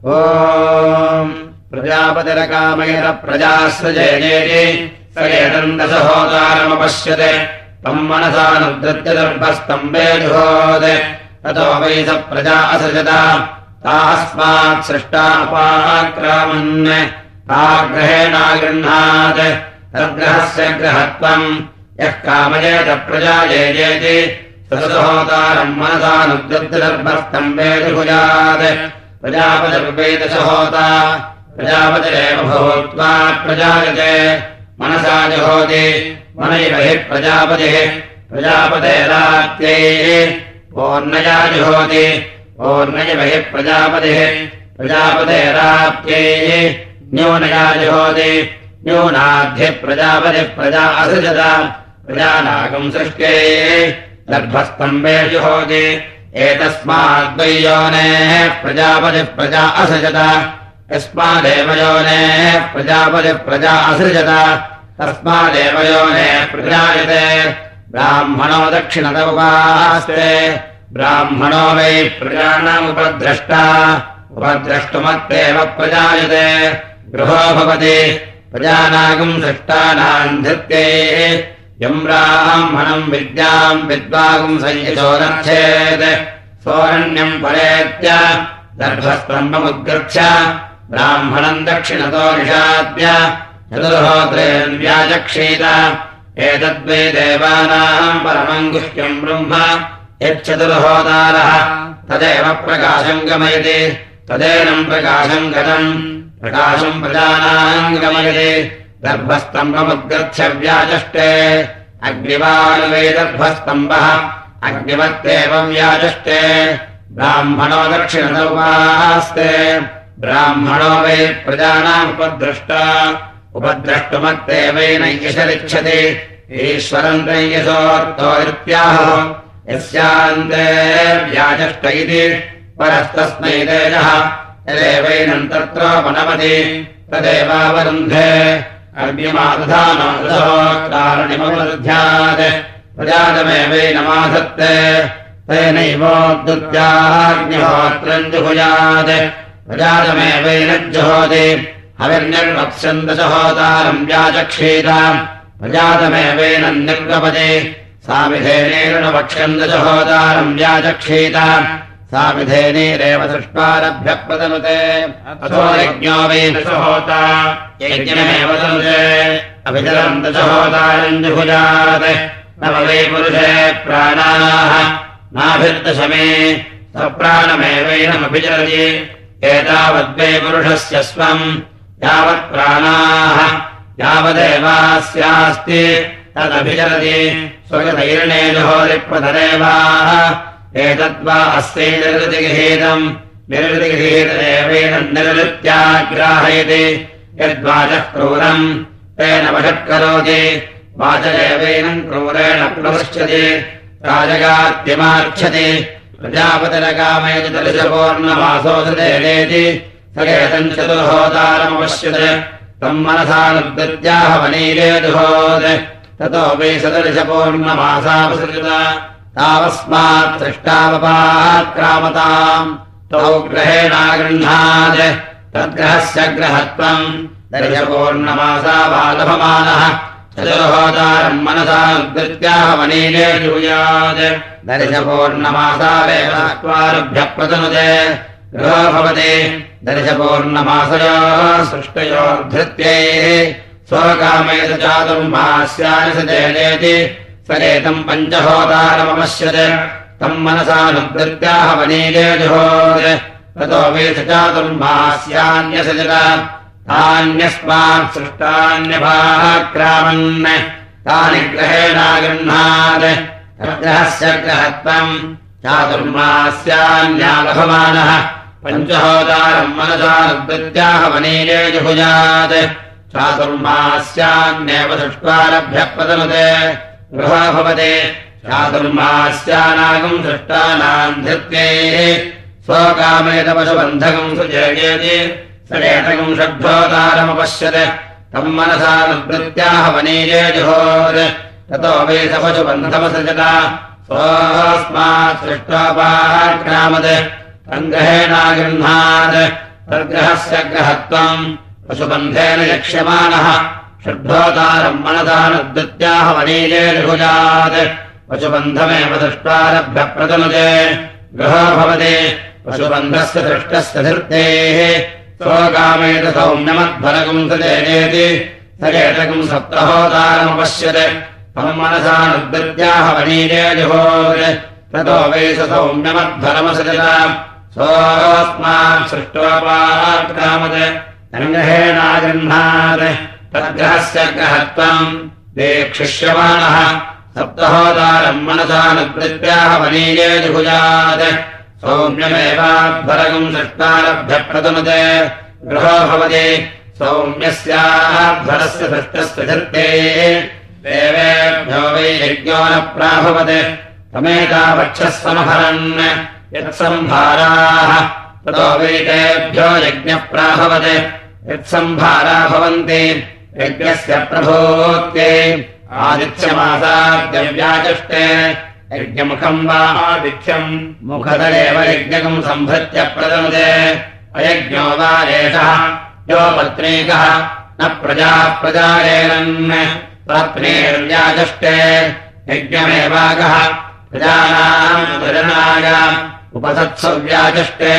ओ प्रजापतिरकामैर प्रजासृजयेति स एतम् दशहोतारमपश्यते तम् मनसा नुद्रत्यदर्भस्तम्बे जुहोत् ततो वै स प्रजा असृजत तास्मात् सृष्टापाक्रामन् आग्रहेणागृह्णात् तद्ग्रहस्य ग्रहत्वम् यः कामयेत प्रजा येजेति मनसानुद्रत्यदर्भस्तम्बे जुहुयात् प्रजापतिर्वेदश होता प्रजापतिरेव भूत्वा प्रजायते। मनसा जुहोति। मनैव हि प्रजापतिः। प्रजापतेरात्यैः। ओर्णया जुहोति। ओर्णयव हि प्रजापतिः। प्रजापतेराप्त्यैः न्यूनया जुहोति। न्यूनाद्धिः प्रजापतिः प्रजा असृजत। प्रजानागम् सृष्ट्यै। दर्भस्तम्भे जुहोति एतस्माद्वैयोनेः प्रजापतिः प्रजा असृजत। यस्मादेव योनेः प्रजापतिः प्रजा असृजत। तस्मादेव योनेः प्रजायते। ब्राह्मणो दक्षिणत उपास्ते ब्राह्मणो वै प्रजानामुपद्रष्टा उपद्रष्टुमत्तेव प्रजायते। गृहो भवति। प्रजानागम् सृष्टानाम् धृत्यैः यम् ब्राह्मणम् विद्याम् विद्वागुम् सञ्चोरच्छेत् सोरण्यम् परेत्य दर्भस्तम्भमुद्गृह्य ब्राह्मणम् दक्षिणतो निषाद्य व्याचक्षीत। एतद्वै देवानाम् परमम् गुह्यम् ब्रह्म यच्चतुर्होतारः तदेव प्रकाशम् गमयति तदेनम् प्रकाशम् गतम् प्रकाशम् प्रजानाम् गमयति दर्भस्तम्भमुद्गृह्य व्याचष्टे अग्निवानुवै दर्भस्तम्भः अग्निवत्येव व्याचष्टे ब्राह्मणो दक्षिणतोपास्ते ब्राह्मणो वै प्रजानामुपद्रष्टा। उपद्रष्टुमत्तेवैनैयशरिच्छति ईश्वरम् त्रय्यसोऽर्थो इत्याह यस्यान्ते व्याचष्ट इति। परस्तस्मै तेजः। यदेवैनम् तत्रोपनमति तदेवावरुन्धे प्रजातमेवैनमाधत्ते तेनैवोद्युत्याग्निहोत्रम् जुहुयात् प्रजातमेवैन जुहोति हविर्निर्वक्ष्यम् दशहोतारम् व्याचक्षीताम् प्रजातमेवैनम् निर्गपति। सामिधेनेन वक्ष्यम् दशहोतारम् सामिधेनीरेव सृष्टारभ्यः प्रदनुते अथो यज्ञो वै दशहोता यज्ञमेव अभिचरम् दशहोतारम् जुहुजात् नव वै पुरुषे प्राणाः। नाभिर्दशमे स्वप्राणमेवैनमभिचरति। एतावद्वै पुरुषस्य स्वम्। यावत् प्राणाः। यावदेवास्यास्ति। तदभिचरति। स्वगतैर्णे जुहोरिप्रतरेवाः एतद्वा अस्यै निर्वृतिगृहीतम्। निर्वृतिगृहीतदेवेन निर्वृत्याग्राहयति। यद्वाचः क्रूरम् तेन वषट्करोति वाचदेवेन क्रूरेण प्लवश्यति राजगात्यमार्च्छति प्रजापतिरकामेति दलिशपूर्णमासोदरेति सकेतम् चतुर्होतारमपश्यत् तम् मनसानुद्याह वनीले जुहोत् ततो वै सदर्शपूर्णमासापसृजत तावस्मात् सृष्टावपाक्रामताम् तौ ग्रहेणागृह्णात् तद्ग्रहस्य ग्रहत्वम् दर्शपूर्णमासा बालभमानः चतुर्होतारम् मनसा जूयात् दर्शपूर्णमासावेवारभ्य प्रतनुते गृहो भवति दर्शपूर्णमासयोः सृष्टयोर्धृत्यैः स्वकामेत चातुर्मास्यानि स जयलेति सरेतम् पञ्चहोतारमपश्यत् तम् मनसानुद्गत्याह वनीले जुहोत् ततो चातुर्मास्यान्यसजत तान्यस्मात् सृष्टान्यभाक्रामन्। तानि ग्रहेणागृह्णात्। तद्ग्रहस्य ग्रहत्वम्। चातुर्मास्यान्यालभमानः। पञ्चहोतारम् मनसानुद्गत्याह वनीले जुहुजात्। चातुर्मास्यान्येव सृष्ट्वारभ्यः प्रदनुते गृहो भवति। चातुर्मास्यानागम् सृष्टानाम् धृत्यैः स्वकामेत पशुबन्धकम् सुजयेति सरेतकम् षड्भोतारमपश्यत् तम् मनसानुद्गत्याह वनीले जुहोत्। ततो वै स पशुबन्धमसृजत स्वस्मात् सृष्टोपाक्रामत् सङ्ग्रहेणागृह्णात् तद्ग्रहस्य ग्रहत्वम् पशुबन्धेन यक्ष्यमाणः षड्भोतारम् मनदानद्वित्याह वनीले लघुजात्। पशुबन्धमेव दृष्ट्वारभ्यप्रदनुते ग्रहो भवति। पशुबन्धस्य दृष्टस्य धृतेः। स्वकामेत सौम्यमध्वरकम् सजेति सकेटकम् सप्तहोतारमपश्यत्। तम् मनसानुद्वित्याह वनीले जुहोत्। ततो वै स सौम्यमध्वरमसजत सोऽस्मात् सृष्टोपाक्रामत् सङ्ग्रहेणागृह्णात् तद्ग्रहस्य ग्रहत्वम् देक्षिष्यमाणः सप्तहोदारम् मनसानुवृत्त्याः वनीये जुहुजात्। सौम्यमेवाध्वरगम् सृष्टारभ्यप्रतनुते गृहो भवति। सौम्यस्याध्वरस्य सृष्टस्य धृत्ते देवेभ्यो वै यज्ञो न प्राभवत्। समहरन् यत्सम्भाराः ततो वैतेभ्यो यज्ञप्राभवत् यत्सम्भारा भवन्ति यज्ञस्य प्रभोत्ये आदित्यमासाद्यव्याचष्टे यज्ञमुखम् वा आदित्यम् मुखतरेव यज्ञकम् सम्भृत्य प्रदनुते अयज्ञो वा एषः यो पत्नीकः न प्रजा प्रजारेणन् पत्नीर्व्याचष्टे यज्ञमेवाकः प्रजानाम् उपसत्सव्याचष्टे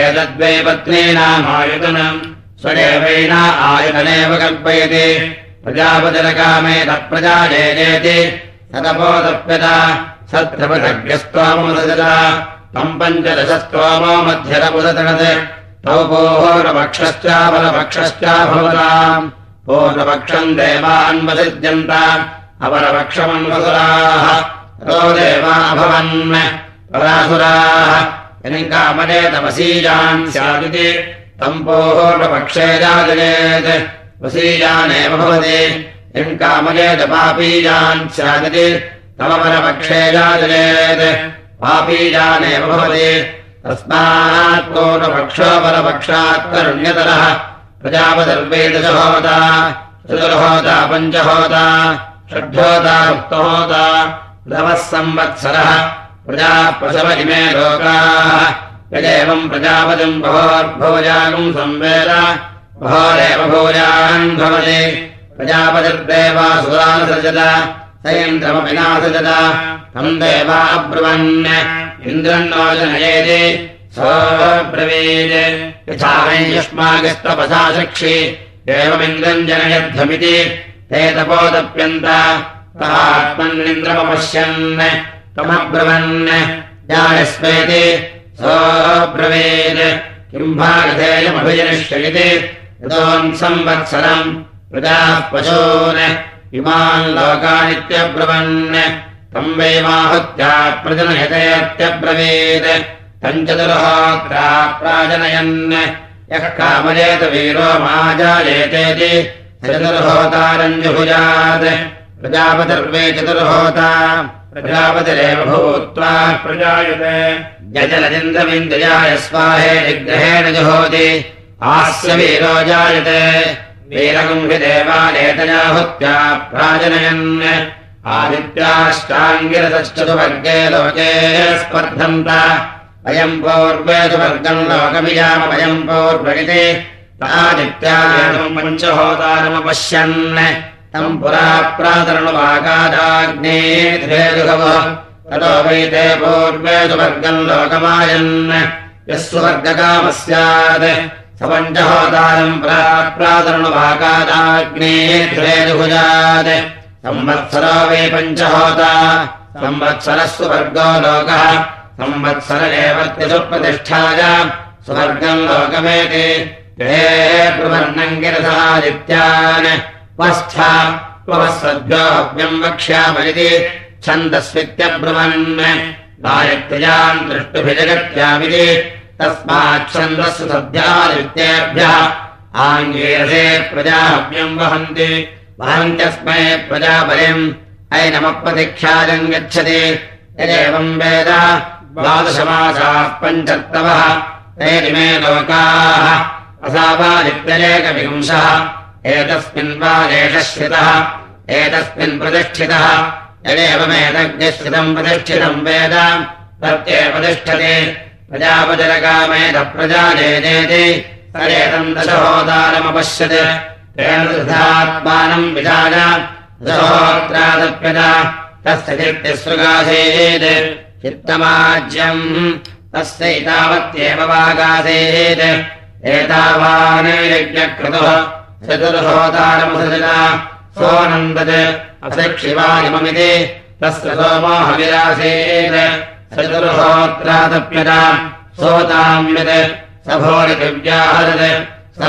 एतद्वै पत्नीनामायुतनम् स्वदेवैना आयुधनेव कल्पयति। प्रजापतिरकामे तत्प्रजा जयजेति सतपोदप्यत सत्रपदग्रस्तोमोदजत तम् पञ्चदशस्तोमो मध्यरपुदतनत्। तौ पूर्वपक्षश्चापरपक्षश्चाभवताम् पूर्वपक्षम् देवान्वसिद्यन्त अपरपक्षमन्वसुराः। ततो देवाभवन् परासुराः। यनिकामनेतमसीजान् स्यादिति तम्पोहोपक्षे जाजयेत् वसीजानेव भवति। यम् कामयेत पापीजान् स्यादिति। तमपरपक्षे जाजयेत् पापीजानेव भवति। तस्मात् पूर्वपक्षोपरपक्षात् करुण्यतरः। प्रजापदर्वेदशहोता चतुर्होता पञ्चहोता षड्होता मुक्तहोता नवः संवत्सरः। प्रजा प्रसव इमे लोकाः यदेवम् प्रजापतिम् बहोर्भोजागम् संवेद। बहोरेव भोजान् भवति। प्रजापतिर्देवासुरानुसृजत स इन्द्रमपि नासृजत। तम् देवा अब्रुवन् इन्द्रन्नो जनयेति सोऽब्रवीत् यथा वै युष्मागस्तपसा चक्षि एवमिन्द्रम् जनयध्वमिति। ते तपोदप्यन्त आत्मनिन्द्रमपश्यन् तमब्रवन्। ज्ञायस्वेति भागधेयमभिजनिष्यति? यतोन् संवत्सरम् प्रजाः पशून्। इमान् लोकानित्यब्रवन्। तम् वै माहुत्या प्रजनयतेत्यब्रवीत् तम् चतुर्होत्रा प्राजनयन्। यः कामयेत वीरो माजायेतेति चतुर्होतारम् जुहुजात् प्रजापतिर्वे चतुर्होता प्रजापतिरेव भूत्वा प्रजायते। यजलजिन्द्रमिन्द्रियाय स्वाहे निग्रहेण जुहोति। आस्य वीरो जायते। वीरगम् हि देवानेतयाहुत्या प्राजनयन्। आदित्याष्टाङ्गिरतश्चतुवर्गे लोके स्पर्धन्त। अयम् पूर्वेतुवर्गम् लोकमियाम वयम् पूर्वगिति आदित्याम् पञ्चहोतारमपश्यन् तम् पुरा प्रातरणुवाकादाग्ने ततो वै ते पूर्वेतुवर्गम् लोकमायन्। यः सुवर्गकामः स्यात् स पञ्चहोतारम् प्रातरणुवाकादाग्ने ध्वेजुभुजात् संवत्सरो वै पञ्चहोता। संवत्सरः सुवर्गो लोकः। संवत्सर एव प्रतिष्ठाय सुवर्गम् लोकमेति। हे ब्रुवर्णम् गिरसादित्यान् वस्था त्ववस्सद्योऽव्यम् वक्ष्यामयति छन्दस्वित्यब्रुवन् गायत्र्याम् दृष्टुभिजगत्यामिति तस्मात् छन्दस्सु सद्यादित्येभ्यः आङ्गीरसे प्रजाहव्यम् वहन्ति। वहन्त्यस्मै प्रजाबलिम् ऐनमप्रतिख्याजम् गच्छति। यदेवम् वेद द्वादशमासाः पञ्चर्तवः तेरिमे लोकाः। असावादित्यनेकविंशः एतस्मिन् वा एषश्रितः एतस्मिन् प्रतिष्ठितः। यदेवमेतज्ञश्रितम् प्रतिष्ठितम् वेद। प्रत्येव तिष्ठति प्रजापजलकामेत प्रजाजेति तरेतम् दशहोदारमपश्यत्। तेन दधात्मानम् विधाय दशहोत्रादप्यता। तस्य चित्तमाज्यम्। तस्यैतावत्येव वागासेत्। एतावान् यज्ञक्रतुः चतुर्होतारमुसृजना तस्य सोमोहविरासेत् चतुर्होत्रादप्यता सोताम्यत् स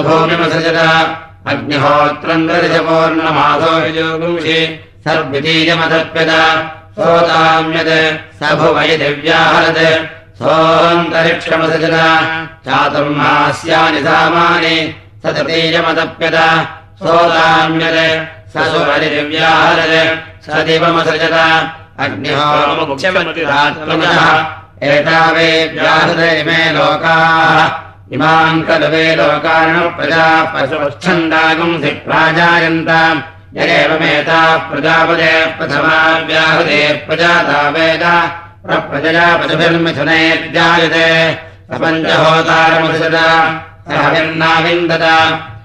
भूमिमसृजत अग्निहोत्रम् दर्शपूर्णमासो यजोगुंषि सर्वितीयमदप्यत सोताम्यत् स भुवै दिव्याहरत् सोऽन्तरिक्षमसृजत चातुर्मास्यानि सामानि स तृतीयमदप्यत सोताम्यत् स दिवमसृजत अग्निहोमुख्यमतिरात्मजः एतावे व्याहृत इमे लोकाः। इमाम् खलु वे लोकार्णप्रजा पशुच्छन्दागुंसि प्राजायन्ताम् यदेवमेताः प्रजापदे प्रथमा व्याहृते प्रजाता वेद। प्रप्रजया पशुभिर्मिथुनेर्जायते प्रपञ्चहोतारमुसदा सह विन्नाविन्दत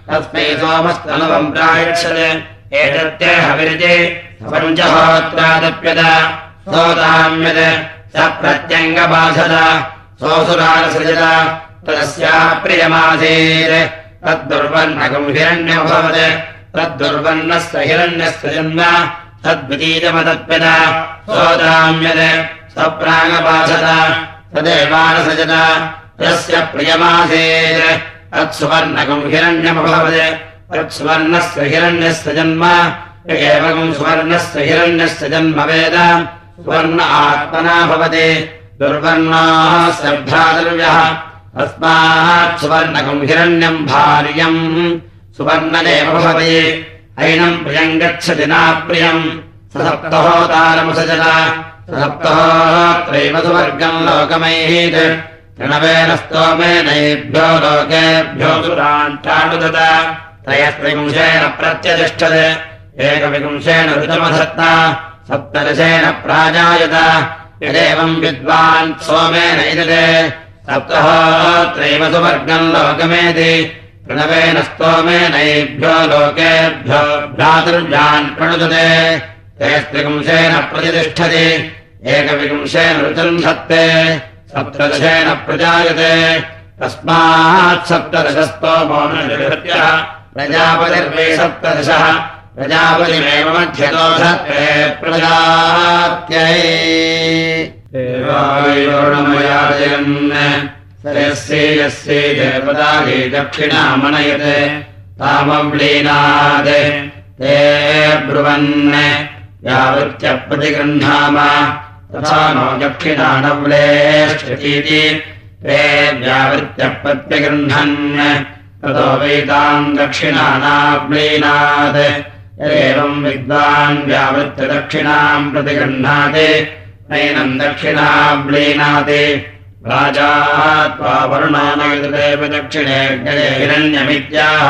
तस्मै सोमस्तनुवम् प्रायच्छत्। एतत्ते हविरजे पञ्चहोत्रादप्यत सोताम्यत्। स प्रत्यङ्गबाधत। सोऽसुरासृजत तस्या प्रियमासीत्। तद्दुर्वर्णकम् हिरण्यभवत् तद्दुर्वर्णस्य हिरण्यस्य जन्म। तद्वितीयमदप्यत। सोदाम्यत् स प्राङ्गबाधत तदेवानसृजत तस्य प्रियमासीत् तत्सुवर्णकम् हिरण्यमभवत्। तत्सुवर्णस्य हिरण्यस्य जन्म। सुवर्णस्य हिरण्यस्य जन्म वेद। सुवर्ण आत्मना भवति। दुर्वर्णाः श्रद्धादुर्व्यः अस्मात् सुवर्णकम् हिरण्यम् भार्यम्। सुवर्णदेव भवति। ऐनम् प्रियम् गच्छति नाप्रियम्। ससप्तहोतारमुसजल। ससप्तहोत्रैव सुवर्गम् लोकमैः तृणवेन स्तोमेनैभ्यो लोकेभ्यो सुराण्ठानुदत त्रयस्त्रिंशेन प्रत्यतिष्ठत्। एकविपुंशेन ऋतमधत्ता सप्तदशेन प्राजायत। यदेवम् विद्वान् सोमेन इदते। सप्तहोत्रैव सुवर्गम् लोकमेति। प्रणवेन स्तोमेनैभ्यो लोकेभ्यो भ्रातृव्यान् प्रणुदते। ते त्रिपुंशेन प्रतिष्ठति। एकविपुंशेन ऋतम् धत्ते सप्तदशेन प्रजायते। तस्मात् सप्तदशस्तोमो प्रजापतिर्वे सप्तदशः। प्रजापतिमेव मध्यतो धत्ते प्रजात्यै सरस्ये यस्यै देवदायै दक्षिणामनयते तामव्लीनात् ते ब्रुवन्। यावत्यप्रतिगृह्णाम तथा नो दक्षिणानव्लेष्ठतीति ते व्यावृत्यप्रत्यगृह्णन् ततो वैताम् दक्षिणानाव्लीनात् यदेवम् विद्वान् व्यावृत्यदक्षिणाम् प्रतिगृह्णाति नैनम् दक्षिणाव्लीनाति राजा त्वा वरुणानयदेव दक्षिणे हिरण्यमित्याह।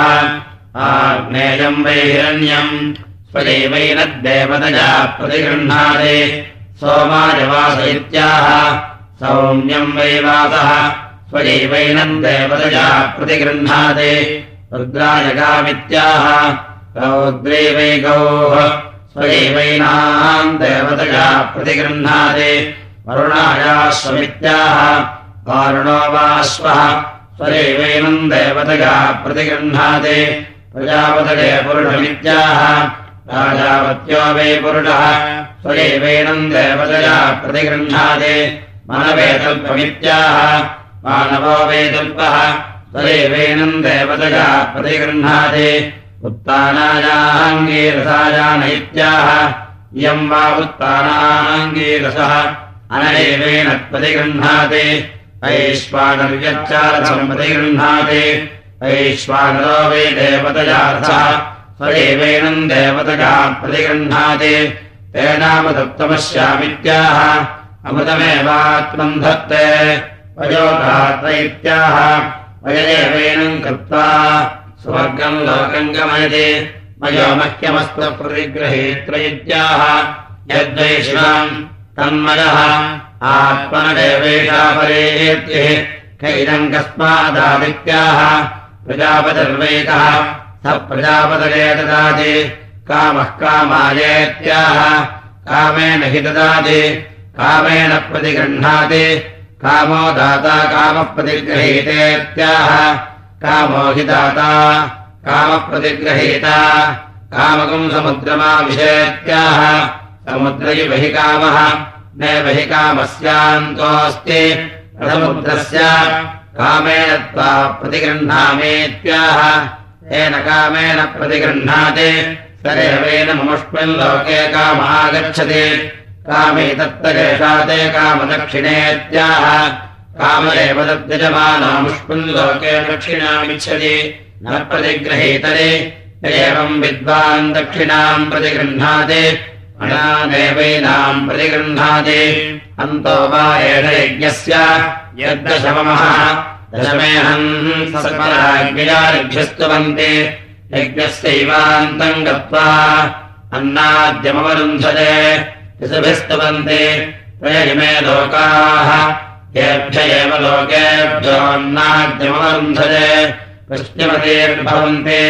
आग्नेयम् वै हिरण्यम् स्वदैवैनद्देवतया प्रतिगृह्णाति सोमाजवास इत्याह सौम्यम् वै वासः। स्वदैवैनम् देवतया प्रतिगृह्णाति। रुद्राजगामित्याह रौद्रे वै गौः। स्वदैवैनाम् देवतया प्रतिगृह्णाति। वरुणायाश्वमित्याह वारुणो वाश्वः स्वदैवैनम् देवतया प्रतिगृह्णाति। प्रजापतये पुरुषमित्याह राजावत्यो वै पुरुषः। स्वदैवैनम् देवतया प्रतिगृह्णाति। मनवेतल्पमित्याह मानवो वेदल्पः। स्वदैवैनम् देवतया प्रतिगृह्णाति। उत्तानायाङ्गीरसायान इत्याह इयम् वा उत्तानाङ्गीरसः अनैवेन प्रतिगृह्णाति। ऐश्वानर्यच्चारथम् प्रतिगृह्णाति। ऐश्वानरो वै देवतयार्थः स्वदेवेनम् देवतया प्रतिगृह्णाति। तेनामदत्तमस्यामित्याह अमृतमेवात्मम् धत्ते वयोधात्र इत्याह वयदेवेनम् कृत्वा स्वर्गम् लोकम् गमयति। मयो मह्यमस्त्वप्रतिग्रहेत्र इत्याह यद्वै शिवम् तन्मयः आत्मनदेवेशापरेत्यः कैदम् कस्मादादित्याः प्रजापतिर्वैकः स प्रजापतये ददाति कामः कामायेत्याह कामेन हि ददाति कामेन प्रतिगृह्णाति कामो दाता कामप्रतिगृहीतेत्याह कामो हि दाता कामप्रतिगृहीता कामकम् समुद्रमाविशेत्याह समुद्रयि बहि कामः नैव हि कामस्यान्तोऽस्ति समुद्रस्य कामेन त्वा प्रतिगृह्णामेत्याह तेन कामेन प्रतिगृह्णाति। सरेवेन ममुष्मिन् लोके कामागच्छति। कामे तत्तरेषा ते कामदक्षिणेत्याह काम एव तद्यजमानामुष्मिन् लोके दक्षिणामिच्छति। न प्रतिगृहीतरे। एवम् विद्वान् दक्षिणाम् प्रतिगृह्णाति। अनादेवैनाम् प्रतिगृह्णाति। अन्तो वा एष यज्ञस्य। यद्दशमः दशमेऽहम् सर्वराज्ञयाभ्यस्तुवन्ति यज्ञस्यैवान्तम् गत्वा अन्नाद्यमवरुन्धते। शिशुभिस्तुवन्ति त्वयिमे लोकाः। येभ्य एव लोकेभ्योऽन्नाद्यमवरुन्धते प्रश्नवतीर्भवन्ति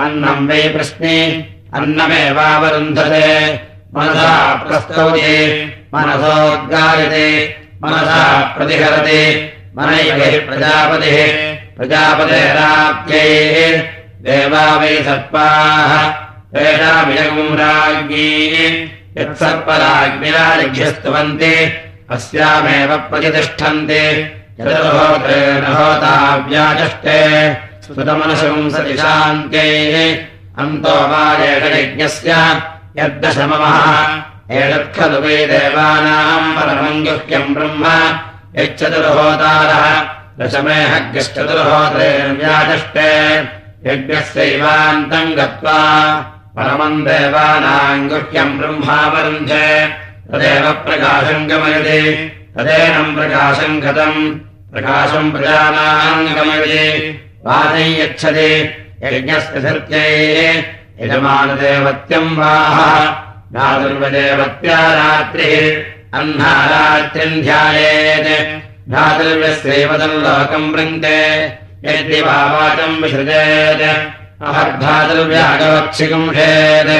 अन्नम् वै प्रश्ने अन्नमेवावरुन्धते। मनसा प्रस्तौति। मनसोद्गायते मनसा प्रतिहरति मनैः प्रजापतिः प्रजापतेराप्यैः देवा वै सर्पाः राज्ञी यत्सर्पराज्ञिराजिघ्यस्तुवन्ति अस्यामेव प्रतितिष्ठन्ति चतुर्होत्रेण होताव्याचष्टे स्मृतमनशुम् सतिशान्त्यैः अन्तो वा एषयज्ञस्य यद्दशमः एतत्खलु वै देवानाम् परमम् गुह्यम् ब्रह्म यच्चतुर्होतारः दशमेहग्यश्चतुर्होत्रेण व्याचष्टे यज्ञस्यैवान्तम् गत्वा परमम् देवानाम् गुह्यम् ब्रह्मावरुन्धे तदेव प्रकाशम् गमयति तदेनम् प्रकाशम् गतम् प्रकाशम् प्रजानाम् गमयति। वादै यच्छति यज्ञस्य धृत्यै यजमानदेवत्यम् वाह भ्रातुर्वदेवत्या रात्रिः अह्ना रात्रिम् ध्यायेत् भ्रातुर्व्यस्यैवतम् लोकम् वृङ्क्ते यदि वाचम् विसृजेत्। अहर्भ्रातुर्व्यागवक्षिकुंषेत्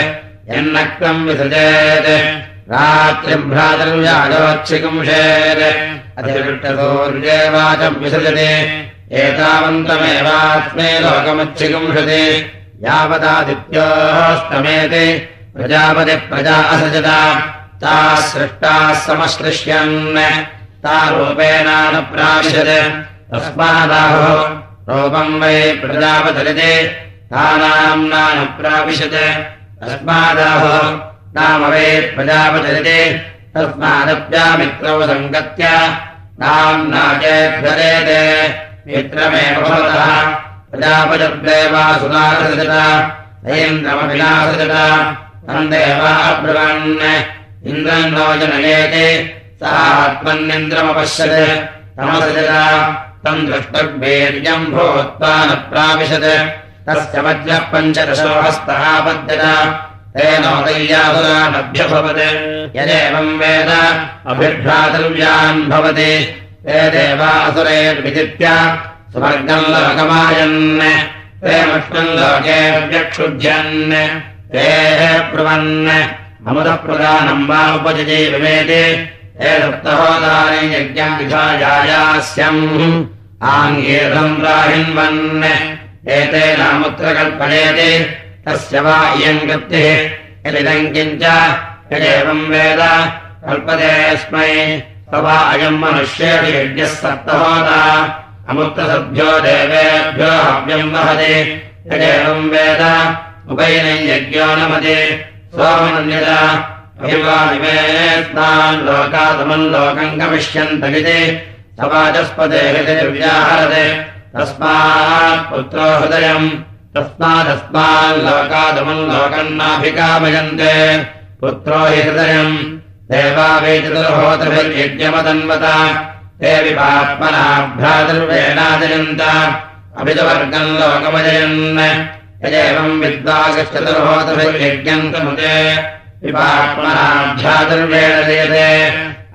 यन्नक्तम् विसृजेत्। रात्रिभ्रातुर्व्यागवक्षिकुंषेत् अधिवृष्टसौर्ये वाचम् विसृजति एतावन्तमेवास्मे लोकमच्छिकुंशति यावदादित्योस्तमेति प्रजापतिप्रजा असजता ताः सृष्टाः समश्लिष्यन् ता रूपेणानुप्राविशत्। तस्मादाहो रूपम् वै प्रजापतरिते। तानाम्नानुप्राविशत् तस्मादाहो नाम वै प्रजापतरिते। तस्मादप्यामित्रौ सङ्गत्य नाम्ना चेद्धरेते मित्रमेव भवतः। अयन्द्रमभिलासजत तम् देवा इन्द्रम् नो जनयेति सा आत्मन्यन्द्रमपश्यत् तम् द्रष्टव्येर्यम् भूत्वा न प्राविशत् तस्य वज्रः पञ्चदशो हस्तः पद्यत तेनोदय्यासुरानभ्यभवत् यदेवम् वेद अभिभ्रातव्यान् भवति। ते देवासुरेर्विदित्य। सुवर्गम् लोकमायन्। ते लोके व्यक्षुभ्यन्। ते ब्रुवन् अमुदप्रदानम् वा हे सप्तहोदानि यज्ञम् विधायास्यम् आङ्गीर्घम् प्राहिन्वन् एतेनामुत्र कल्पयेति तस्य वा इयम् कृतिः यदिदम् किञ्च यदेवम् वेद कल्पतेऽस्मै स वा अयम् मनुष्येषु यज्ञः सप्तहोदा। अमुक्तसद्भ्यो देवेभ्यो हव्यम् वहति। यदेवम् वेद उपैनम् यज्ञो नमति सोमनन्यत अभिवानिवेस्तान् लोकादमम् लोकम् गमिष्यन्तमिति स वाचस्पदे हृदिर्व्याहरते तस्मात् पुत्रो हृदयम् तस्मादस्माल्लोकादमम् लोकम् नाभिकामयन्ते। पुत्रो हि हृदयम् देवा वै चतुर्होतभिर्यज्ञमदन्वत। ते विपात्मना भ्रातृवेणाजयन्त अभितवर्गम् लोकमजयन् भ्रातृवेण जयते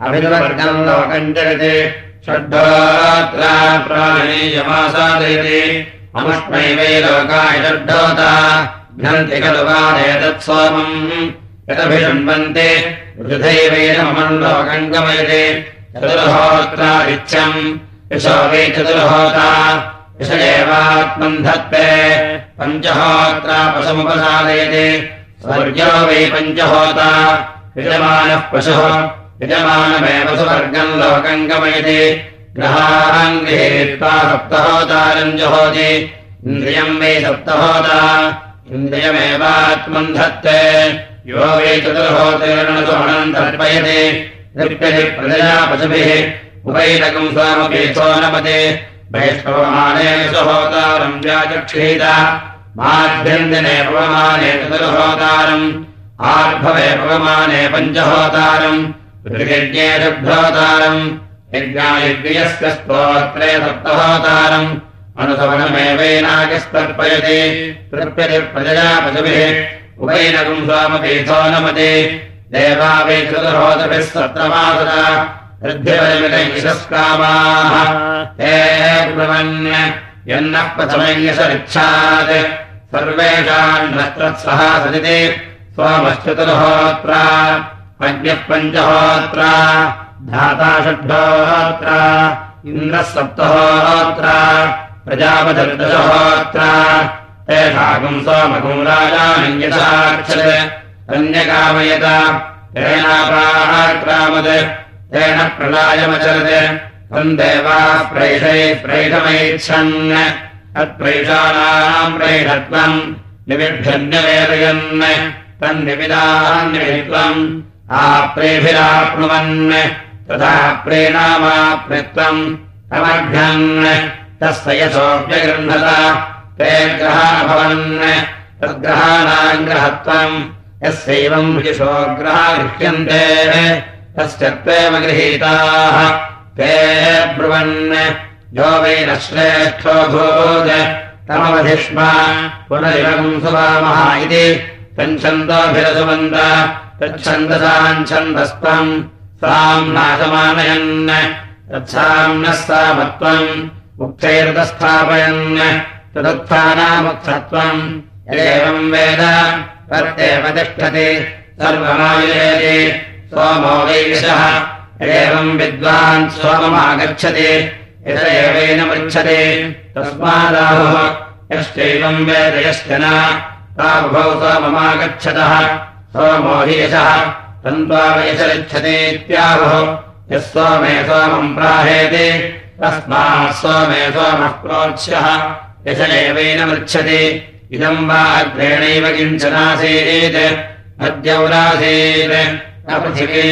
अभिवर्गम् लोकम् जगति। षड्ढोत्रा प्राणीयमासादयति लोकाय षड्ढोता। घ्नन्ति खलु वादेतत् सोमम्। यदभिषण्वन्ति वृथैवैनमम् लोकम् गमयति। चतुर्होत्रादिच्छम्। यशो वै चतुर्होता यश एवात्मम् धत्ते पञ्चहोत्रा पशुमुपसादयति स्वर्गो वै पञ्चहोता। यजमानः पशुः। यजमानमेव सुवर्गम् लोकम् गमयति। ग्रहाम् गृहीत्वा सप्तहोतारम् जहोति। इन्द्रियम् वै सप्तहोता। इन्द्रियमेवात्मम् धत्ते यो वै चतुर्होतेर्णसुमनम् तर्पयति। तृप्यति प्रजया पशुभिः। सोनपते वैष्णवमाने सहोतारम् व्याचक्षीत माध्यन्दिने पवमाने चतुर्होतारम् आर्भवे पवमाने पञ्चहोतारम् ऋगज्ञे शुभ्रोतारम् यज्ञायज्ञयस्य स्तोत्रे सप्तहोतारम् अनुसवनमेवैनागस्तर्पयति तृप्यति प्रजया पशुभिः वै चतुर्होतभिः सप्तमासद ब्रुवन् यन्नः प्रथमैयसरिच्छात् सर्वेषाम् नस्त्रत्सः सदिति सोमश्चतुर्होत्रा अज्ञः पञ्चहोत्रा धाता षड्होत्रा इन्द्रः सप्तहोत्रा प्रजापतिर्दशहोत्रा तेषाकम् सोमकम् राजानञ्यसाक्षत् अन्यकामयत तेन प्रलायमचरत्। तम् देवाः प्रैषै प्रैषमैच्छन्। तत्प्रैषाणाम् प्रैषत्वम् निबिभ्यन्यवेदयन् आप्रेभिराप्नुवन्। तथा प्रेणामाप्नित्वम् अमघ्नन् तस्य यशोऽप्यगृह्णत ते ग्रहाभवन् तद्ग्रहाणाम् ग्रहत्वम् यस्यैवम् ग्रहा गृह्यन्ते तस्य गृहीताः ते ब्रुवन् यो वै न श्रेष्ठो भूत्। तमवधिष्म पुनरिवम् सुवामः इति। तच्छन्दोभिरसुवन्त तच्छन्दसाम् छन्दस्त्वम् साम् नाशमानयन् तत्साम्नः सामत्वम् मुक्तैर्तस्थापयन् तदुत्थानामुक्तत्वम् यदेवम् वेद तदेव तिष्ठति सर्वमायुरेति सोमो वैशः एवम् विद्वान् सोममागच्छति यत एवेन पृच्छति। तस्मादाहुः यश्चैवम् वेद यश्च न। तावुभौ सोममागच्छतः सोमो हि यशः तन्त्वावयशरिच्छतीत्याहुः यः सोमे सोमम् प्राहेति तस्मात् सोमे सोमः प्रोक्ष्यः यश एवेन पृच्छति। इदम् वा अग्रेणैव किञ्चनासीत् अद्यौरासीत् न पृथिवी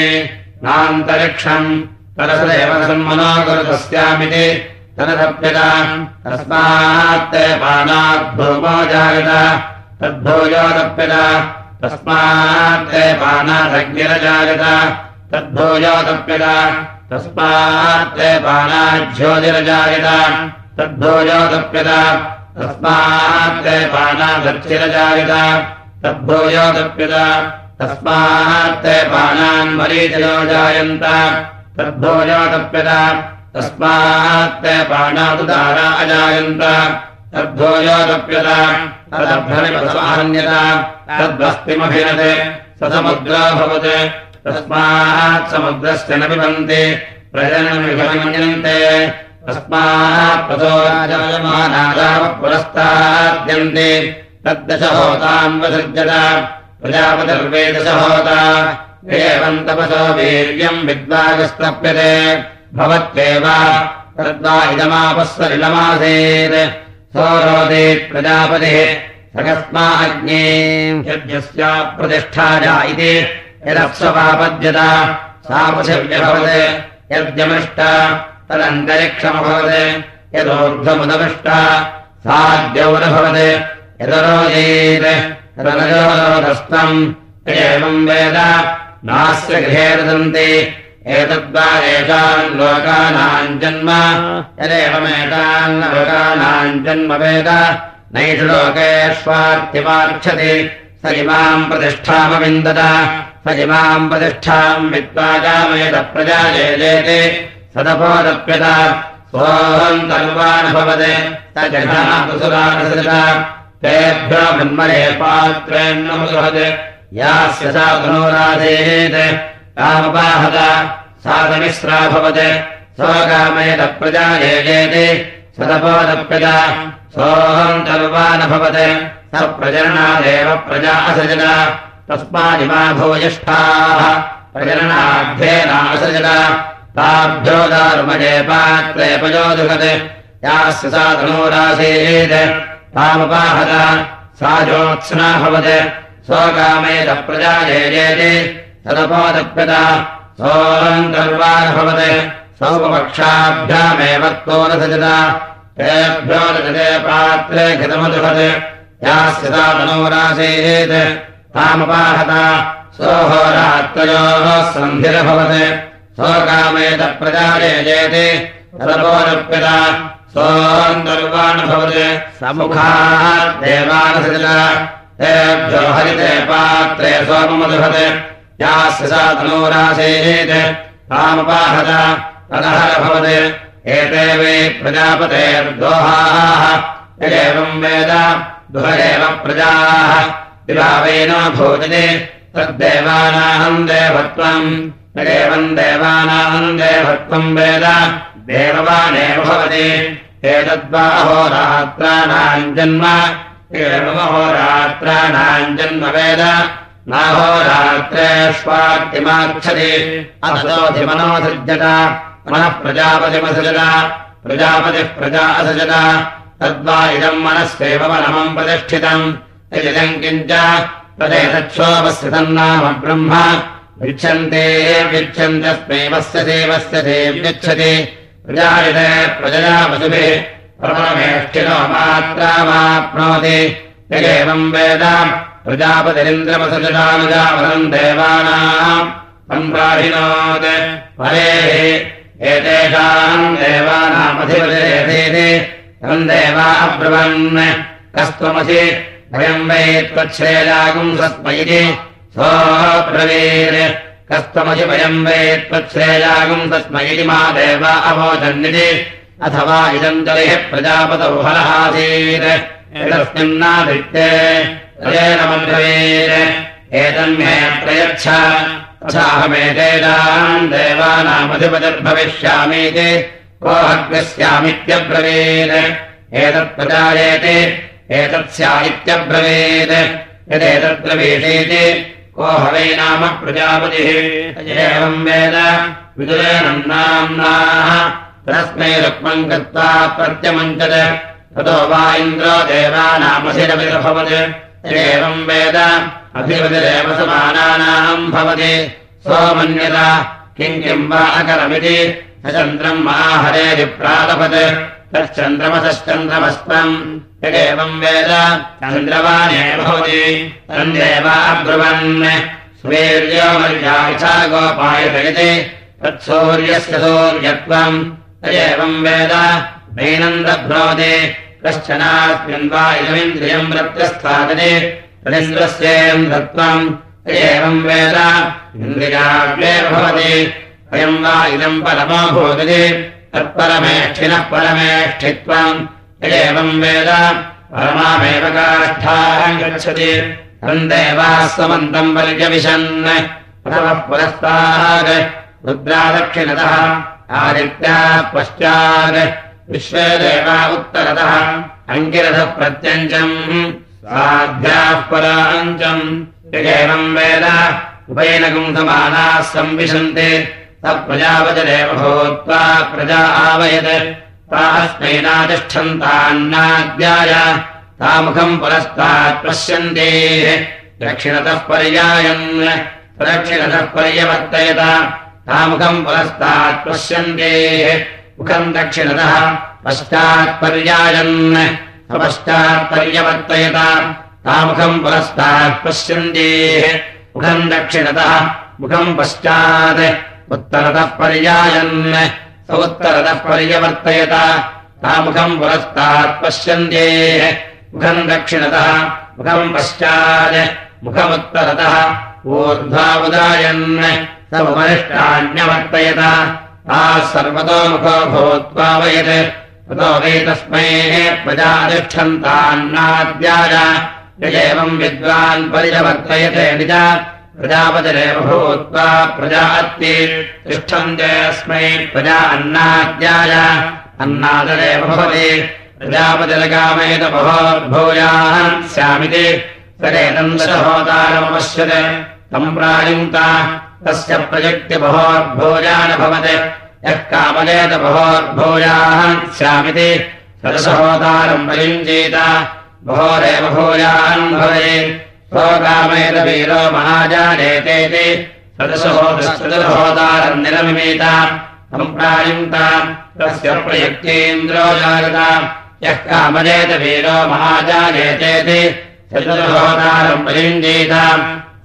नान्तरिक्षम् तरसदेव सन्मनो कुरु तस्यामिति तदप्यता तस्मात् पानात् भूमो जागत तद्भूयोदप्यत तस्मात् पानादग्निरजागत तद्भूयोदप्यत तस्मात् पानाज्योतिरजागत तद्भूयोदप्यत तस्मात् पानादर्चिरजागत तद्भूयोदप्यत तस्मात् पानान् मरीचयो जायन्त तद्भूयोदप्यत तस्मात् तद्भूयोदप्यत तदभ्रमिपसमान्यत तद्वस्तिमभिनते। स समुद्रो भवत् तस्मात् समुद्रस्य न पिबन्ति प्रजनमिभमन्यन्ते तस्मात् पदो राजमानादावः पुरस्ताद्यन्ते तद्दशहोताम् वसृजत प्रजापतिर्वेदशहोता एवम् तपसो वीर्यम् विद्वागस्तप्यते भवत्येव तद्वा इदमापस्वरिलमासेत् सोरोदेत् प्रजापतिः सकस्माज्ञे यद्यस्या प्रतिष्ठा जा इति यदप्सवापद्यत। सा पृथिव्यभवत् यद्यमिष्ट तदन्तरिक्षमभवत्। यदोर्ध्वमुदमिष्ट साद्यौरभवत्। यदरोदेत् तदनयोरोधस्तम् एवम् वेद नास्य गृहे रदन्ति एतद्वारेषाम् लोकानाम् जन्म यदेवमेतान् लोकानाम् जन्म वेद नैषु लोकेष्वार्थिवार्क्षति स इमाम् प्रतिष्ठामविन्दत इमाम् प्रतिष्ठाम् विद्वागामेत प्रजा जेते सदपोदप्यता सोऽहम् तनुवानुभवते तेभ्यो मन्मरे पात्रेण्णमुहते यास्य सा तनोराधेत् कामपाहत साधमिस्रा भवते। स्वगामेत प्रजा जेते सदपोदप्यता सोऽहम् तनुवानभवते स प्रजननादेव प्रजा असजन तस्मादिमा भूयिष्ठाः। प्रजननाध्येनासजन ताभ्यो दारुमजे पात्रे पयोदुगत् यास्य सा तनूरासीत् तामुपाहत। सा ज्योत्स्ना भवत्। स्वकामेत प्रजा जेजेति तदपोदप्यता। सोऽहम् गर्वान् भवत्। सौपपक्षाभ्यामेव को न सजता तेभ्यो रजते पात्रे घृतमदुहत् यास्य सा तनूरासीत्। तामपाहत। सोऽहोरात्रयोः सन्धिरभवत्। स्वकामेत प्रजाले जयति तदपोरप्यता सोऽन्तर्वान् भवत्। समुखाः देवानसजता तेभ्यो हरिते पात्रे सोममदुहत् यास्य सा तनूरासीत् तामपाहत तदहर भवत्। एते वै प्रजापतेर्दोहाः। यदेवम् वेद दुहरेव प्रजाः। विभावेन भोजने। तद्देवानाहम् देवत्वम्। यदेवम् देवानाहम् देवत्वम् वेद देववानेव भवति। एतद्वाहोरात्राणाम् जन्म। एवमहोरात्राणाम् जन्म वेद। नाहोरात्रेष्वाक्तिमाक्षति असोधिमनोसृज्यत मनः प्रजापतिमसजत। प्रजापतिः प्रजा असजत। तद्वा इदम् मनस्वेव मनमम् प्रतिष्ठितम् यदिदम् किञ्च तदेतच्छोपस्थितम् नाम ब्रह्म। पृच्छन्ते पृच्छन्तस्मै वस्य देवस्य देव्यच्छति प्रजायते प्रजया वसुभिः परमेष्ठिनो मात्रामाप्नोति यदेवम् वेद परेः एतेषाम् देवानामधिपतिरेधेति तम् देवा अब्रुवन्। कस्त्वमसि भयम् वै त्वच्छ्रेयागुंसस्म इति सोऽब्रवीर् कस्त्वमसि वयम् वै त्वच्छ्रेयागुंसस्म इति मा देव अवोचन्निति अथवा इदम् जलिः मब्रवीर् एतन्मे प्रयच्छ। तथाहमेतेषाम् देवानामधिपतिर्भविष्यामीति को अग्रस्यामित्यब्रवीत् एतत्प्रजायेति एतत् स्या इत्यब्रवीत् यदेतद्ब्रवीषीति को हवै नाम प्रजापतिः। एवम् वेद विदुरेणम् नाम्नाः तस्मै रुक्मम् गत्वा प्रत्यमञ्चत् ततो। वा इन्द्रो देवानामधिरविर्भवत् एवम् वेद अभिवतिरेव समानानाम् भवति। सोमन्यता किम् किम् वा अकरमिति। चन्द्रम् महाहरेति प्रालपत् तश्चन्द्रमसश्चन्द्रमस्त्वम् यदेवम् वेद चन्द्रवानेव भवति तन्देव अब्रुवन्। स्वीर्योमर्यायथा गोपायत तत्सूर्यस्य सूर्यत्वम्। तदेवम् वेद नैनन्दभ्रोति कश्चनास्मिन् वा इदमिन्द्रियम् प्रत्यस्थादति तदिन्द्रस्येन्द्रत्वम्। एवम् वेद इन्द्रियाव्येव भवति अयम् वा इदम् परमो भूतति तत्परमेष्ठिनः परमेष्ठित्वम् एवम् वेद परमामेव काष्ठाम् गच्छति। देवाः समन्तम् पर्यविशन् प्रथमः पुरस्तात् रुद्रादक्षिणतः। आदित्याः पश्चात् विश्वे देवा उत्तरतः। अङ्किरथः प्रत्यञ्चम् साध्याः पराञ्चम् यदेवम् वेद। उभयनकम् समानाः संविशन्ति तत्प्रजापतिरेव भूत्वा प्रजा आवयत्। तास्मै नातिष्ठन्तान्नाद्याय तामुखम् पुरस्तात् पश्यन्ति। दक्षिणतः पर्यायन् प्रदक्षिणतः पर्यवर्तयत। तामुखम् पुरस्तात् पश्यन्ति। मुखम् दक्षिणतः पश्चात्पर्यायन् अपश्चात्पर्यवर्तयत तामुखम् पुरस्तात् पश्यन्तेः। मुखम् दक्षिणतः मुखम् पश्चात् उत्तरतः पर्यायन्। स उत्तरतः पर्यवर्तयत। तामुखम् पुरस्तात् पश्यन्तेः। मुखम् दक्षिणतः मुखम् पश्चात्। मुखमुत्तरतः। ऊर्ध्वावुदायन्। समुपरिष्टान्यवर्तयत ताः सर्वतोमुखो भूत्वा वयत् ततो वैतस्मै यदेवम् विद्वान् परिवर्तयते निज प्रजापतिरेव भूत्वा प्रजात्ति तिष्ठन्ते अस्मै प्रजा अन्नाद्याय। अन्नादरेव भवति। बहोर्भूयान् स्यामिति सरेतन्दशहोतारमपश्यते तम् प्रायुङ्क्ता। तस्य प्रयुक्तिबहोर्भूयानभवत् यः कामलेत बहोर्भूयान् स्यामिति सदशहोतारम् प्रयुञ्जीत। बहोरेव भूयान् भवे स्वकामेत वीरो महाजानेतेति सदशहोदशहोतारम् निरमिमीत। सम्प्रायुङ्क्ता तस्य प्रयुक्तेन्द्रो जागता। यः कामजेत वीरो महाजानेतेति चतुर्होतारम् प्रयुञ्जीत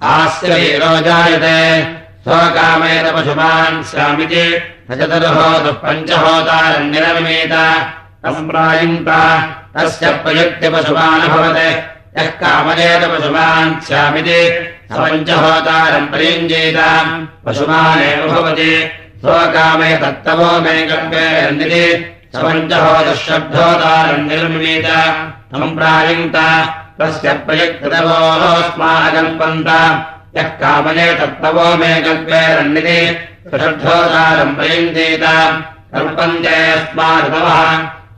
आस्य वीरो जायते। स्वकामेत पशुमान् स्यामिति चतुर्होतः पञ्चहोतारम् निरमिमीत। सम्प्रायुङ्क्ता तस्य प्रयुक्तिपशुमानभवत् यः कामजेत पशुमान् स्यामिति। पञ्चहोतारम् प्रयुञ्जीत पशुमानेव भवति स्वकामे तत्तवो मे कल्पेरन्निति सपञ्चहोदशब्दोतारम् निर्मिमीत सम्प्रायुङ्क्त तस्य प्रयुक्तवोऽस्माकल्पन्त यः कामने तत्तवो मे कल्पेरन्निति सषड्ढोतारम् प्रयुञ्जीत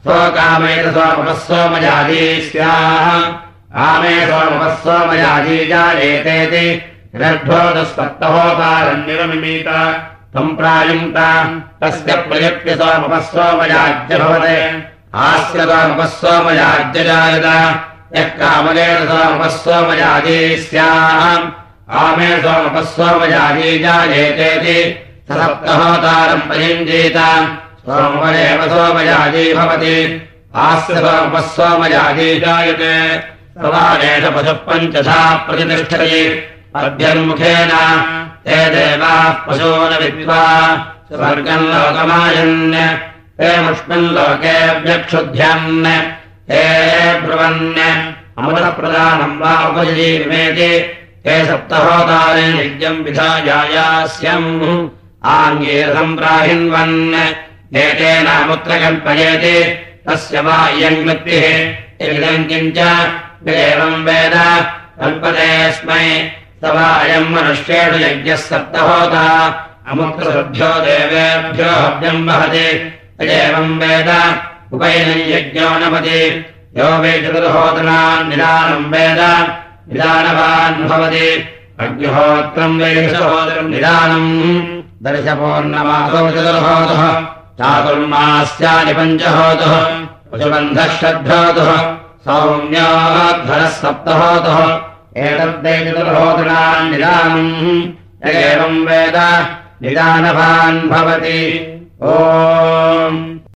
स्वकामेत सोमपः सोमजाती स्याः सोमजाती जायेतेति षड्ढोदस्पत्तहोतारम् निर्मिमीत सम्प्रायुङ्क्त तस्य प्रयुक्त्यसोमपस्वमयाज्य भवते। आस्य सोमपस्वमयाज्यजायत यः कामलेन सोमपस्वमयाजी स्याम् कामे सोमपस्वमयाजी जायेतेति सप्तहोतारम् प्रयुञ्जीत सोमवरेव सोमयाजी भवति आस्य सोमपस्वमयाजी जायते समानेश पशुः पञ्चधा प्रतिष्ठति। अभ्यन्मुखेन ते देवाः पशो न विद्वा स्वर्गम् लोकमायन्। ते मुष्मिन् लोके व्यक्षुध्यन्। हे ब्रुवन्। अमृतप्रदानम् वा उपजीविमेति ते सप्तहोतारे यज्ञम् विधायास्यम् आङ्गीरसम् प्राहिन्वन् एतेनामुत्र कल्पयेति तस्य वा इयम् कृत्तिः इदम् किञ्च एवम् वेद कल्पते स्मै स वा अयम् मनुष्येषु यज्ञः सप्तहोता अमुत्रशुभ्यो देवेभ्यो हव्यम् वहति एवम् वेद उपैनम् यज्ञो नपति यो वै चतुर्होदनान् निदानम् वेद निदानवान् भवति अग्निहोत्रम् वै सहोदरम् निदानम् दर्शपूर्णमासौ चतुर्होतः चातुर्मास्यानि पञ्चहोतः पशुबन्धः षड्भोतः सौम्योध्वरः सप्तहोतः एतद्दै चतुर्होदनान् निदानम्। एवम् वेद निदानवान् भवति। ओ